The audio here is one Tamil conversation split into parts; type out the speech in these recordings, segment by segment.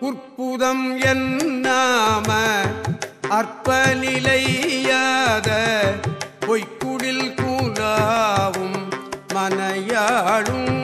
உற்புதம் என்னாம? அற்பலிலையாத பொய்க்குடில் கூலாவும் மனையாளும்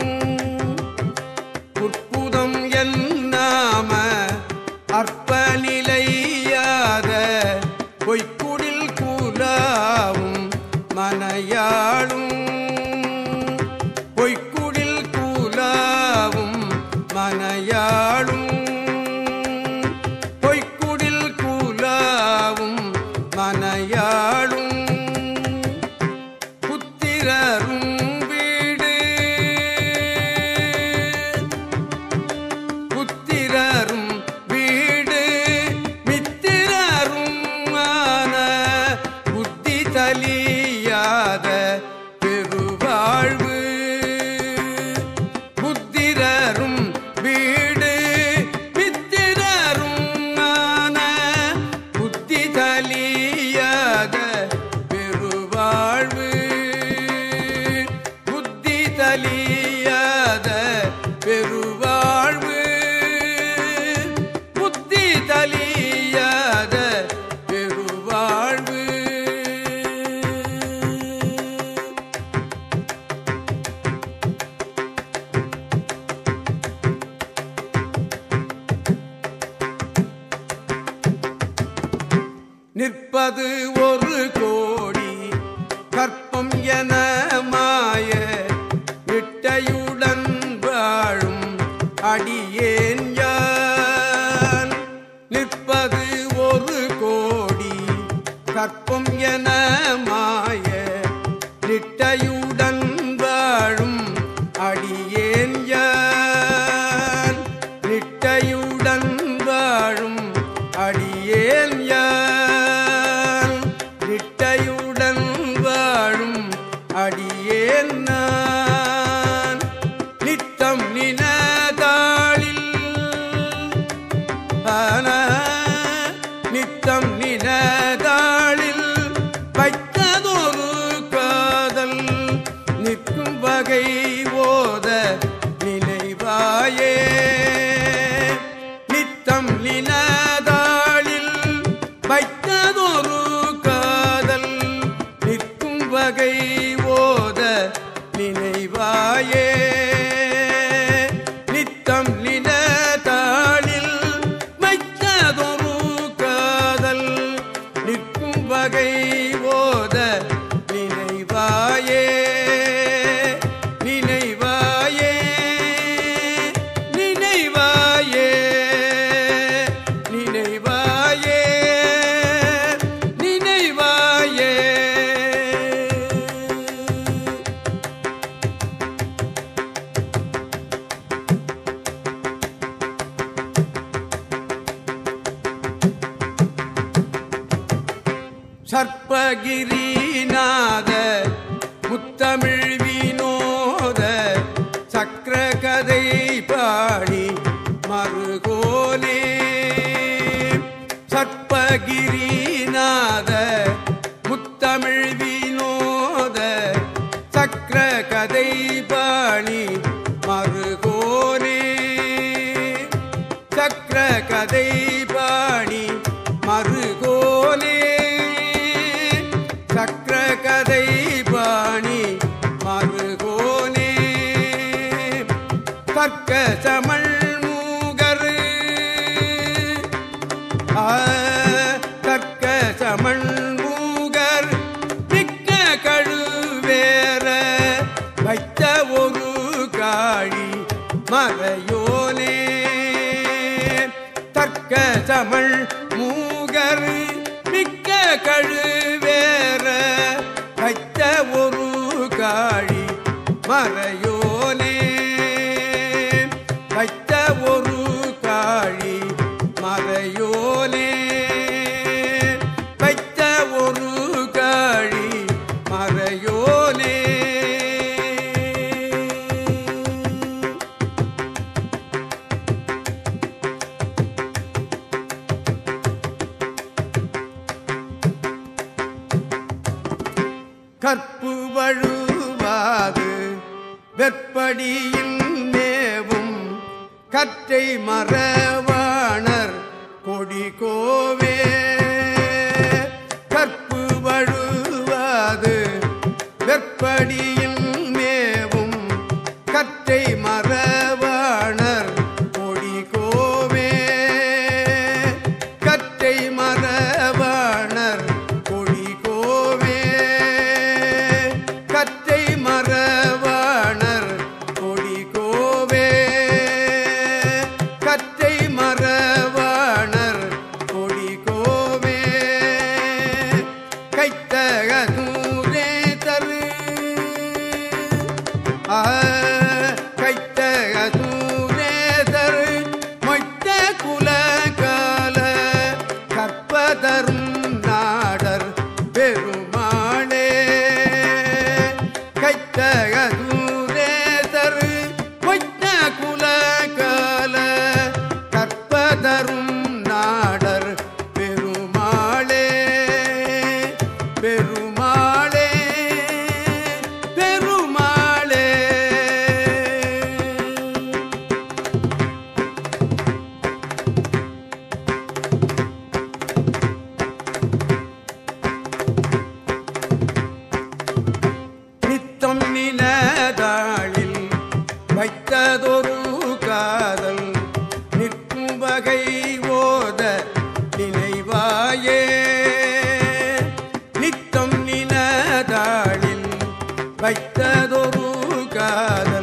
நிற்பது ஒரு கோடி. கற்பம் என மாய விட்டையுடன் வாழும் அடியேன் யான். நிற்பது ஒரு கோடி. கற்பம் என மாய நிட்டையுடன் வாழும் அடியேன் யான். நிட்டையுடன் வாழும் அடியேன் யான். நினைவாயே. சர்ப்பகிரிநாத முத்தமிழ் வினோத சக்கர கதை பாடி மறுகோலே. சர்ப்பகிரிநாத மறையோனே தற்க தமிழ் மூகர் மிக்க கழுவேற வைத்த ஒரு காழி மறை வழுவாது. வெற்படியில் மேவும் கற்றை மறவாணர் கொடி கோவே தரும் நாடர் பெருமாளே பெருமாளே பெருமாளே. நித்தம் நிலதாளில் வைத்ததொரு காதல் உலகை ஓத நினைவாயே. நித்தம் நிலதாளில் வைத்ததொரு காத